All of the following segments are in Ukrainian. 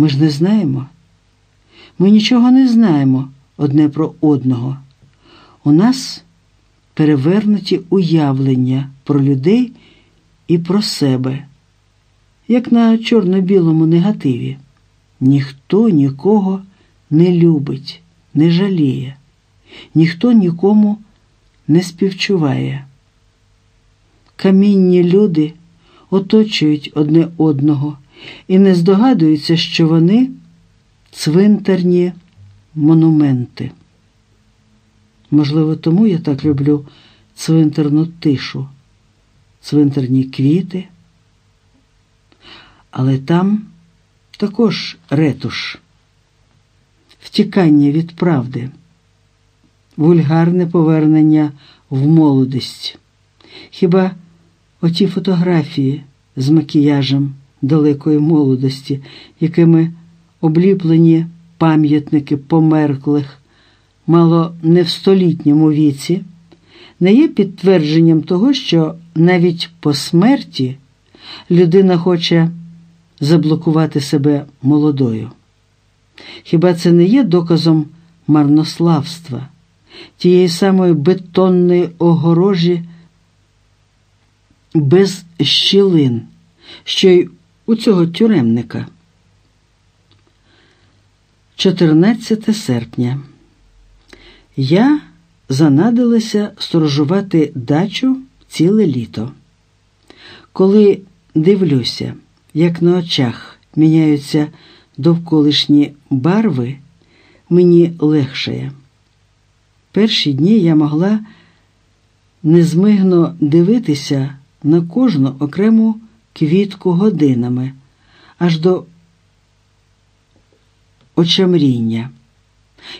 Ми ж не знаємо. Ми нічого не знаємо одне про одного. У нас перевернуті уявлення про людей і про себе, як на чорно-білому негативі. Ніхто нікого не любить, не жаліє, ніхто нікому не співчуває. Камінні люди оточують одне одного і не здогадуються, що вони цвинтарні монументи. Можливо, тому я так люблю цвинтарну тишу, цвинтарні квіти, але там також ретуш, втікання від правди, вульгарне повернення в молодість. Хіба оті фотографії з макіяжем далекої молодості, якими обліплені пам'ятники померклих, мало не в столітньому віці, не є підтвердженням того, що навіть по смерті людина хоче заблокувати себе молодою. Хіба це не є доказом марнославства, тієї самої бетонної огорожі без щілин, що й у цього тюремника? 14 серпня. Я занадилася сторожувати дачу ціле літо. Коли дивлюся, як на очах міняються довколишні барви, мені легшає. Перші дні я могла незмигно дивитися на кожну окрему квітку годинами, аж до очамріння.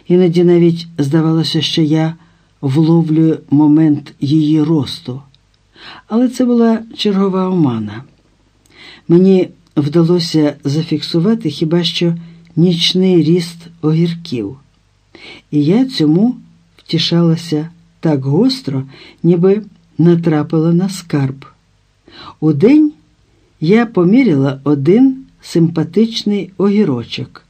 Іноді навіть здавалося, що я вловлюю момент її росту. Але це була чергова омана. Мені вдалося зафіксувати хіба що нічний ріст огірків, і я цьому втішалася так гостро, ніби натрапила на скарб. Удень я поміряла один симпатичний огірочок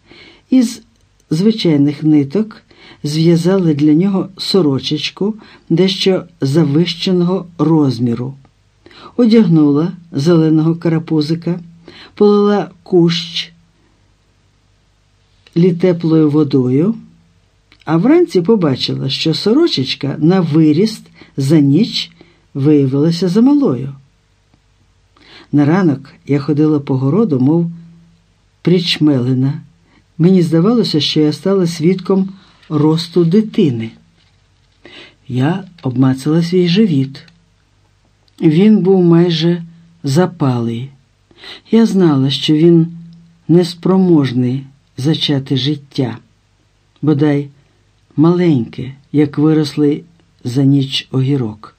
із звичайних ниток зв'язали для нього сорочечку дещо завищеного розміру, одягнула зеленого карапузика, полила кущ літеплою водою, а вранці побачила, що сорочечка на виріст за ніч виявилася замалою. На ранок я ходила по городу, мов причмелена. Мені здавалося, що я стала свідком росту дитини. Я обмацала свій живіт. Він був майже запалий. Я знала, що він неспроможний зачати життя, бодай маленьке, як вирослий за ніч огірок.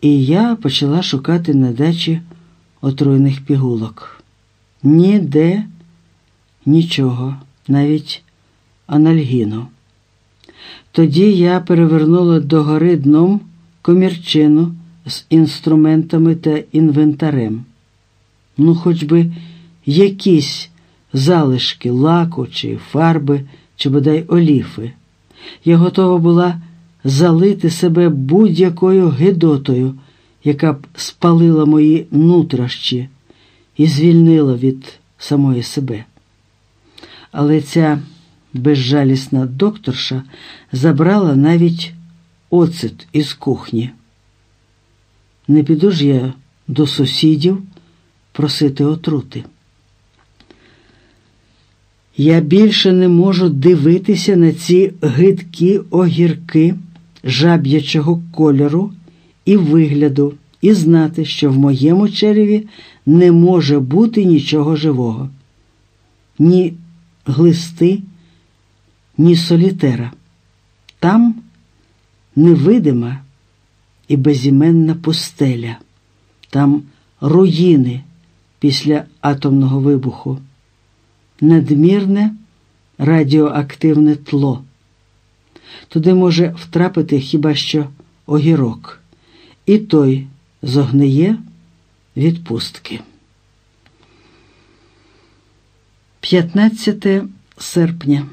І я почала шукати на дачі отруйних пігулок. Ніде нічого, навіть анальгіну. Тоді я перевернула догори дном комірчину з інструментами та інвентарем. Ну, хоч би якісь залишки лаку чи фарби, чи бодай оліфи. Я готова була залити себе будь-якою гидотою, яка б спалила мої нутрощі і звільнила від самої себе. Але ця безжалісна докторша забрала навіть оцет із кухні. Не піду ж я до сусідів просити отрути. Я більше не можу дивитися на ці гидкі огірки жаб'ячого кольору і вигляду, і знати, що в моєму череві не може бути нічого живого, ні глисти, ні солітера. Там невидима і безіменна пустеля, там руїни після атомного вибуху, надмірне радіоактивне тло. Туди може втрапити хіба що огірок, і той зогниє від пустки. 15 серпня.